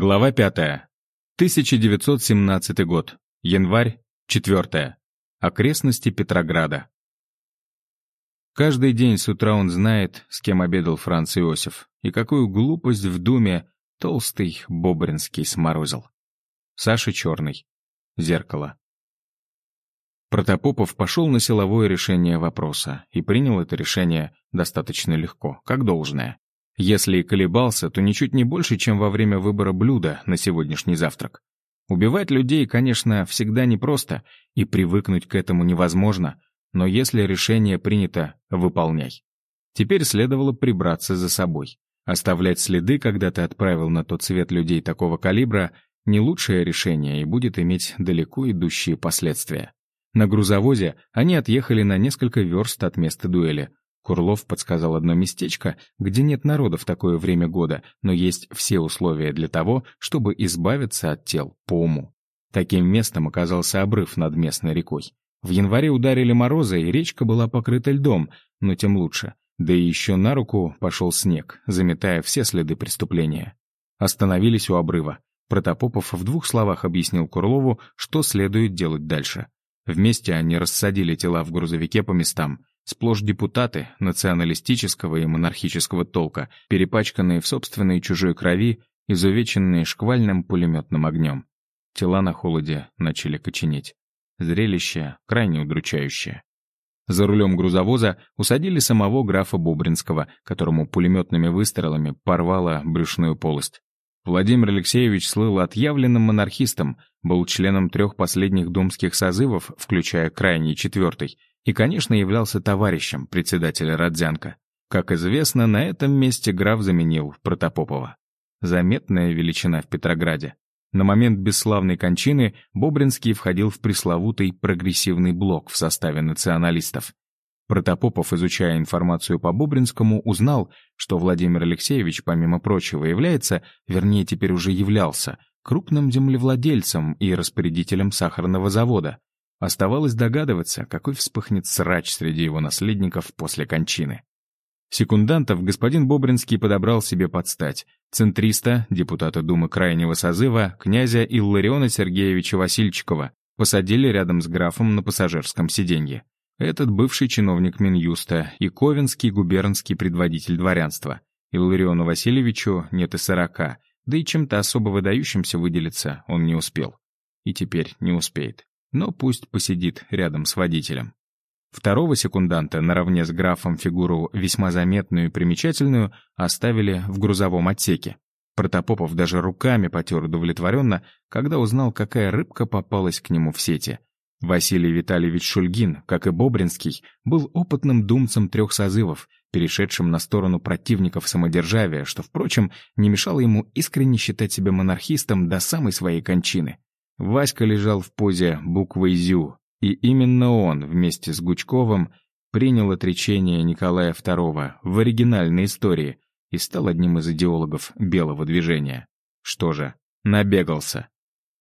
Глава 5. 1917 год. Январь, 4. Окрестности Петрограда. Каждый день с утра он знает, с кем обедал Франц Иосиф, и какую глупость в думе толстый Бобринский сморозил. Саша Черный. Зеркало. Протопопов пошел на силовое решение вопроса и принял это решение достаточно легко, как должное. Если и колебался, то ничуть не больше, чем во время выбора блюда на сегодняшний завтрак. Убивать людей, конечно, всегда непросто, и привыкнуть к этому невозможно, но если решение принято, выполняй. Теперь следовало прибраться за собой. Оставлять следы, когда ты отправил на тот свет людей такого калибра, не лучшее решение и будет иметь далеко идущие последствия. На грузовозе они отъехали на несколько верст от места дуэли, Курлов подсказал одно местечко, где нет народа в такое время года, но есть все условия для того, чтобы избавиться от тел по уму. Таким местом оказался обрыв над местной рекой. В январе ударили морозы, и речка была покрыта льдом, но тем лучше. Да и еще на руку пошел снег, заметая все следы преступления. Остановились у обрыва. Протопопов в двух словах объяснил Курлову, что следует делать дальше. Вместе они рассадили тела в грузовике по местам. Сплошь депутаты националистического и монархического толка, перепачканные в собственной и чужой крови, изувеченные шквальным пулеметным огнем. Тела на холоде начали коченеть. Зрелище крайне удручающее. За рулем грузовоза усадили самого графа Бобринского, которому пулеметными выстрелами порвало брюшную полость. Владимир Алексеевич слыл отъявленным монархистом, был членом трех последних думских созывов, включая крайний четвертый, и, конечно, являлся товарищем председателя Родзянко. Как известно, на этом месте граф заменил Протопопова. Заметная величина в Петрограде. На момент бесславной кончины Бобринский входил в пресловутый прогрессивный блок в составе националистов. Протопопов, изучая информацию по Бобринскому, узнал, что Владимир Алексеевич, помимо прочего, является, вернее, теперь уже являлся, крупным землевладельцем и распорядителем сахарного завода. Оставалось догадываться, какой вспыхнет срач среди его наследников после кончины. Секундантов господин Бобринский подобрал себе под стать. Центриста, депутата Думы Крайнего Созыва, князя Иллариона Сергеевича Васильчикова, посадили рядом с графом на пассажирском сиденье. Этот бывший чиновник Минюста и Ковенский губернский предводитель дворянства. Иллариону Васильевичу нет и сорока, да и чем-то особо выдающимся выделиться он не успел. И теперь не успеет но пусть посидит рядом с водителем. Второго секунданта, наравне с графом фигуру весьма заметную и примечательную, оставили в грузовом отсеке. Протопопов даже руками потер удовлетворенно, когда узнал, какая рыбка попалась к нему в сети. Василий Витальевич Шульгин, как и Бобринский, был опытным думцем трех созывов, перешедшим на сторону противников самодержавия, что, впрочем, не мешало ему искренне считать себя монархистом до самой своей кончины. Васька лежал в позе буквы «Зю», и именно он вместе с Гучковым принял отречение Николая II в оригинальной истории и стал одним из идеологов белого движения. Что же, набегался.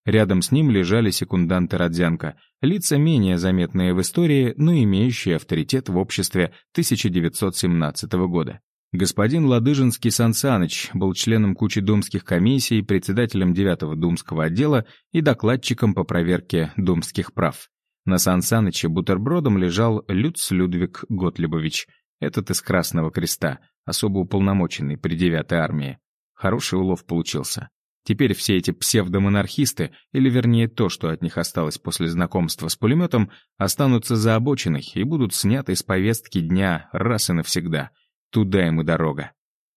Рядом с ним лежали секунданты Родзянко, лица менее заметные в истории, но имеющие авторитет в обществе 1917 года. Господин Ладыжинский Сансаныч был членом кучи думских комиссий, председателем 9-го думского отдела и докладчиком по проверке думских прав. На Сансаныче бутербродом лежал Люц Людвиг Готлебович, этот из Красного Креста, особо уполномоченный при 9-й армии. Хороший улов получился. Теперь все эти псевдомонархисты, или вернее то, что от них осталось после знакомства с пулеметом, останутся за обочиной и будут сняты из повестки дня раз и навсегда — Туда ему дорога.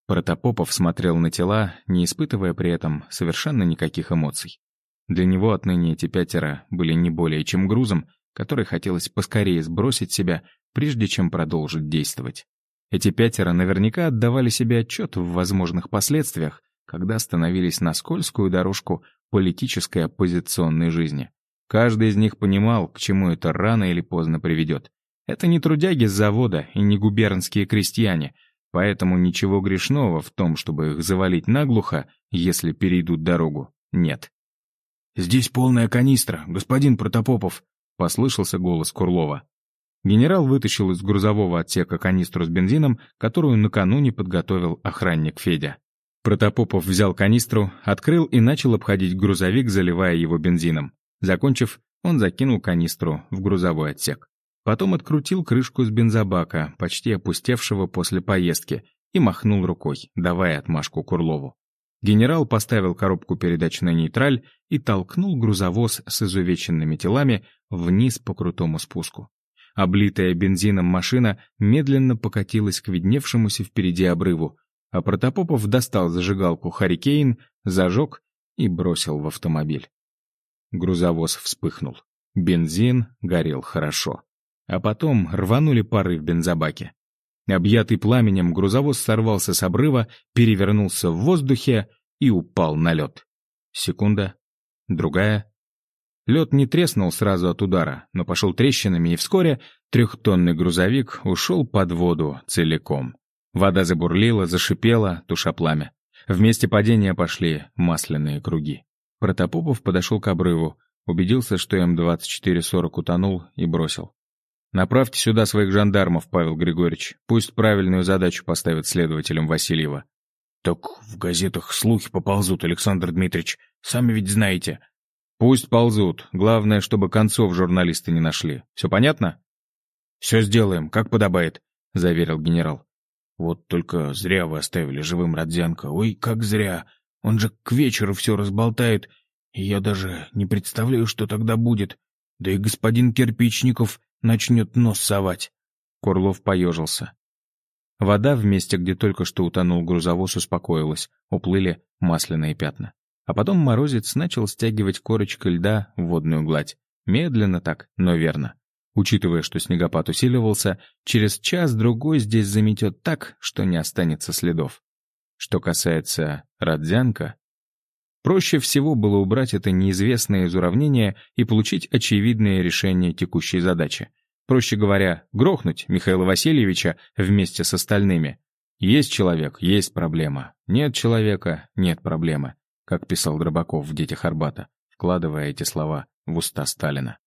Протопопов смотрел на тела, не испытывая при этом совершенно никаких эмоций. Для него отныне эти пятеро были не более чем грузом, который хотелось поскорее сбросить себя, прежде чем продолжить действовать. Эти пятеро наверняка отдавали себе отчет в возможных последствиях, когда становились на скользкую дорожку политической оппозиционной жизни. Каждый из них понимал, к чему это рано или поздно приведет. Это не трудяги с завода и не губернские крестьяне, поэтому ничего грешного в том, чтобы их завалить наглухо, если перейдут дорогу, нет. «Здесь полная канистра, господин Протопопов», — послышался голос Курлова. Генерал вытащил из грузового отсека канистру с бензином, которую накануне подготовил охранник Федя. Протопопов взял канистру, открыл и начал обходить грузовик, заливая его бензином. Закончив, он закинул канистру в грузовой отсек. Потом открутил крышку с бензобака, почти опустевшего после поездки, и махнул рукой, давая отмашку Курлову. Генерал поставил коробку передач на нейтраль и толкнул грузовоз с изувеченными телами вниз по крутому спуску. Облитая бензином машина медленно покатилась к видневшемуся впереди обрыву, а Протопопов достал зажигалку «Харикейн», зажег и бросил в автомобиль. Грузовоз вспыхнул. Бензин горел хорошо. А потом рванули пары в бензобаке. Объятый пламенем, грузовоз сорвался с обрыва, перевернулся в воздухе и упал на лед. Секунда, другая. Лед не треснул сразу от удара, но пошел трещинами, и вскоре трехтонный грузовик ушел под воду целиком. Вода забурлила, зашипела, туша пламя. Вместе падения пошли масляные круги. Протопопов подошел к обрыву, убедился, что М-2440 утонул и бросил. «Направьте сюда своих жандармов, Павел Григорьевич. Пусть правильную задачу поставят следователям Васильева». «Так в газетах слухи поползут, Александр Дмитриевич. Сами ведь знаете». «Пусть ползут. Главное, чтобы концов журналисты не нашли. Все понятно?» «Все сделаем, как подобает», — заверил генерал. Вот только зря вы оставили живым Родзянко. Ой, как зря. Он же к вечеру все разболтает, и я даже не представляю, что тогда будет. Да и господин Кирпичников начнет нос совать. Курлов поежился. Вода в месте, где только что утонул грузовоз, успокоилась. Уплыли масляные пятна. А потом морозец начал стягивать корочкой льда в водную гладь. Медленно так, но верно. Учитывая, что снегопад усиливался, через час-другой здесь заметет так, что не останется следов. Что касается Родзянка, проще всего было убрать это неизвестное из уравнения и получить очевидное решение текущей задачи. Проще говоря, грохнуть Михаила Васильевича вместе с остальными. Есть человек, есть проблема. Нет человека, нет проблемы, как писал Дробаков в «Детях Арбата», вкладывая эти слова в уста Сталина.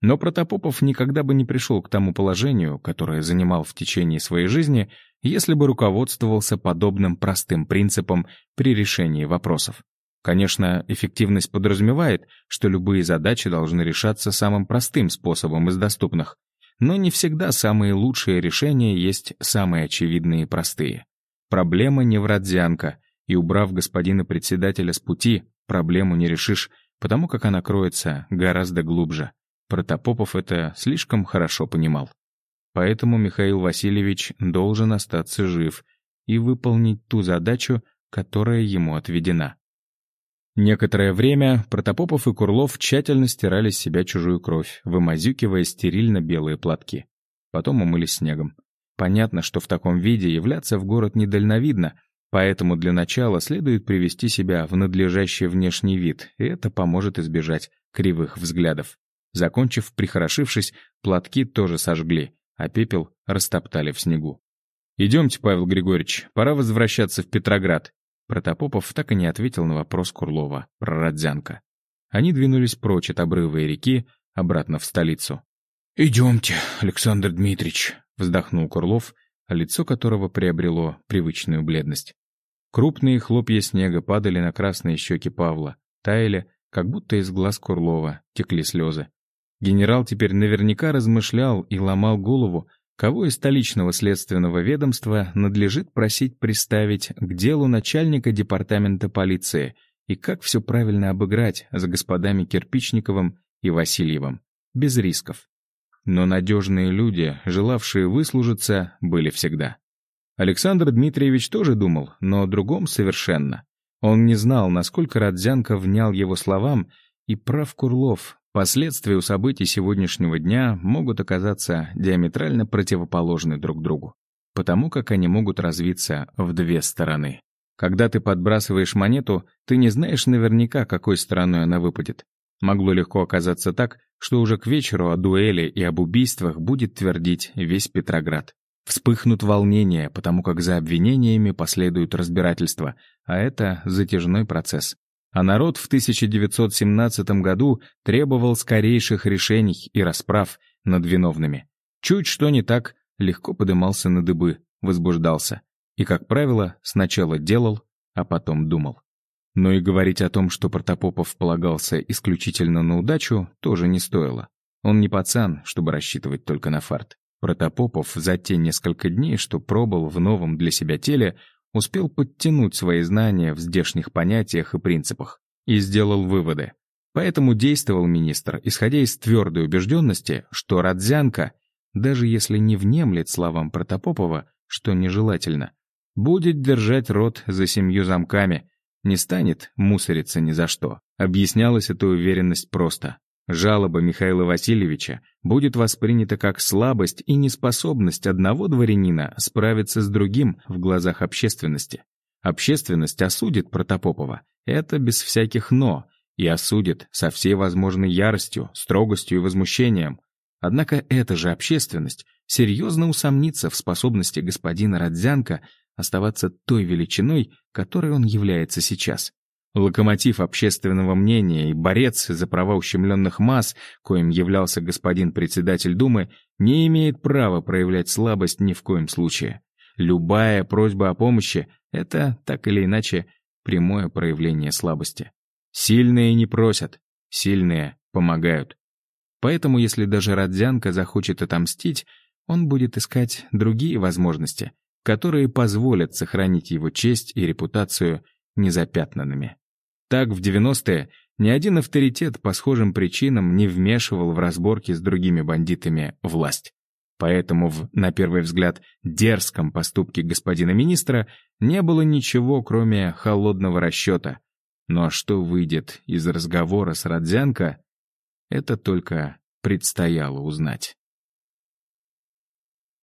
Но Протопопов никогда бы не пришел к тому положению, которое занимал в течение своей жизни, если бы руководствовался подобным простым принципом при решении вопросов. Конечно, эффективность подразумевает, что любые задачи должны решаться самым простым способом из доступных, но не всегда самые лучшие решения есть самые очевидные и простые. Проблема не в Родзянко, и убрав господина председателя с пути, проблему не решишь, потому как она кроется гораздо глубже. Протопопов это слишком хорошо понимал. Поэтому Михаил Васильевич должен остаться жив и выполнить ту задачу, которая ему отведена. Некоторое время Протопопов и Курлов тщательно стирали с себя чужую кровь, вымазюкивая стерильно белые платки. Потом умылись снегом. Понятно, что в таком виде являться в город недальновидно, поэтому для начала следует привести себя в надлежащий внешний вид, и это поможет избежать кривых взглядов. Закончив, прихорошившись, платки тоже сожгли, а пепел растоптали в снегу. «Идемте, Павел Григорьевич, пора возвращаться в Петроград». Протопопов так и не ответил на вопрос Курлова про Родзянко. Они двинулись прочь от обрыва и реки, обратно в столицу. «Идемте, Александр Дмитриевич», — вздохнул Курлов, лицо которого приобрело привычную бледность. Крупные хлопья снега падали на красные щеки Павла, таяли, как будто из глаз Курлова текли слезы. Генерал теперь наверняка размышлял и ломал голову, кого из столичного следственного ведомства надлежит просить приставить к делу начальника департамента полиции и как все правильно обыграть за господами Кирпичниковым и Васильевым, без рисков. Но надежные люди, желавшие выслужиться, были всегда. Александр Дмитриевич тоже думал, но о другом совершенно. Он не знал, насколько Родзянко внял его словам, и прав Курлов, Последствия у событий сегодняшнего дня могут оказаться диаметрально противоположны друг другу, потому как они могут развиться в две стороны. Когда ты подбрасываешь монету, ты не знаешь наверняка, какой стороной она выпадет. Могло легко оказаться так, что уже к вечеру о дуэли и об убийствах будет твердить весь Петроград. Вспыхнут волнения, потому как за обвинениями последуют разбирательства, а это затяжной процесс. А народ в 1917 году требовал скорейших решений и расправ над виновными. Чуть что не так, легко подымался на дыбы, возбуждался. И, как правило, сначала делал, а потом думал. Но и говорить о том, что Протопопов полагался исключительно на удачу, тоже не стоило. Он не пацан, чтобы рассчитывать только на фарт. Протопопов за те несколько дней, что пробыл в новом для себя теле, успел подтянуть свои знания в здешних понятиях и принципах и сделал выводы. Поэтому действовал министр, исходя из твердой убежденности, что Радзянка, даже если не внемлет словам Протопопова, что нежелательно, будет держать рот за семью замками, не станет мусориться ни за что. Объяснялась эта уверенность просто. Жалоба Михаила Васильевича будет воспринята как слабость и неспособность одного дворянина справиться с другим в глазах общественности. Общественность осудит Протопопова, это без всяких «но», и осудит со всей возможной яростью, строгостью и возмущением. Однако эта же общественность серьезно усомнится в способности господина Родзянко оставаться той величиной, которой он является сейчас. Локомотив общественного мнения и борец за права ущемленных масс, коим являлся господин председатель Думы, не имеет права проявлять слабость ни в коем случае. Любая просьба о помощи — это, так или иначе, прямое проявление слабости. Сильные не просят, сильные помогают. Поэтому, если даже Родзянка захочет отомстить, он будет искать другие возможности, которые позволят сохранить его честь и репутацию незапятнанными. Так, в 90-е ни один авторитет по схожим причинам не вмешивал в разборки с другими бандитами власть. Поэтому в, на первый взгляд, дерзком поступке господина министра не было ничего, кроме холодного расчета. Но что выйдет из разговора с Родзянко, это только предстояло узнать.